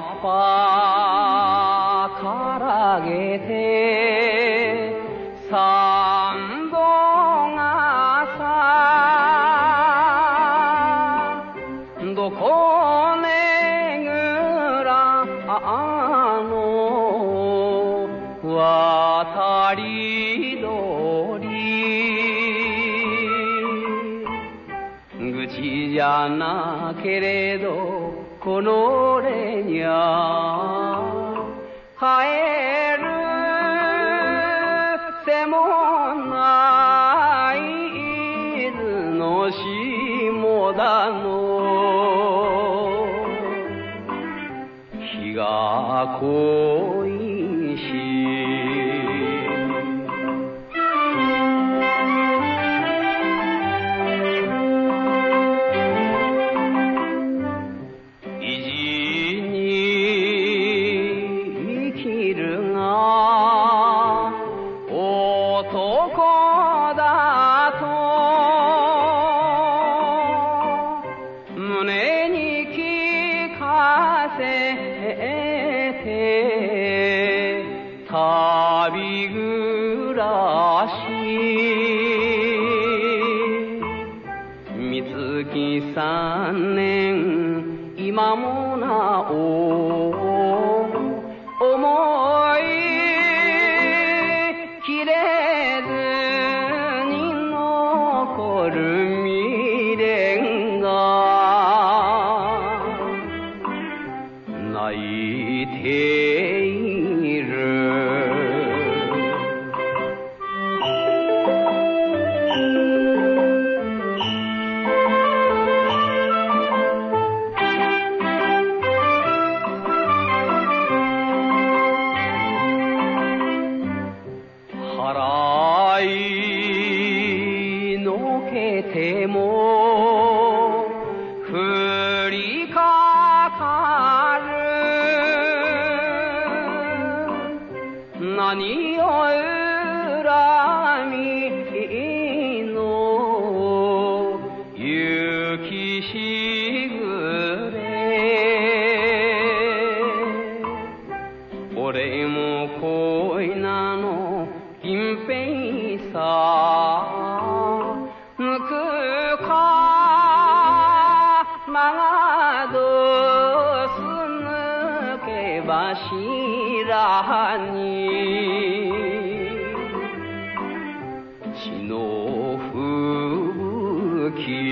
っぱからげて三度ゴがさどこねぐらの渡り鳥。じゃなけれどこの俺にゃ帰るせもない伊豆の下田の。日が濃い旅暮らし。三月三年今もなお。のけても降りかかる。何を恨みの雪しぐれ。俺に。血の吹雪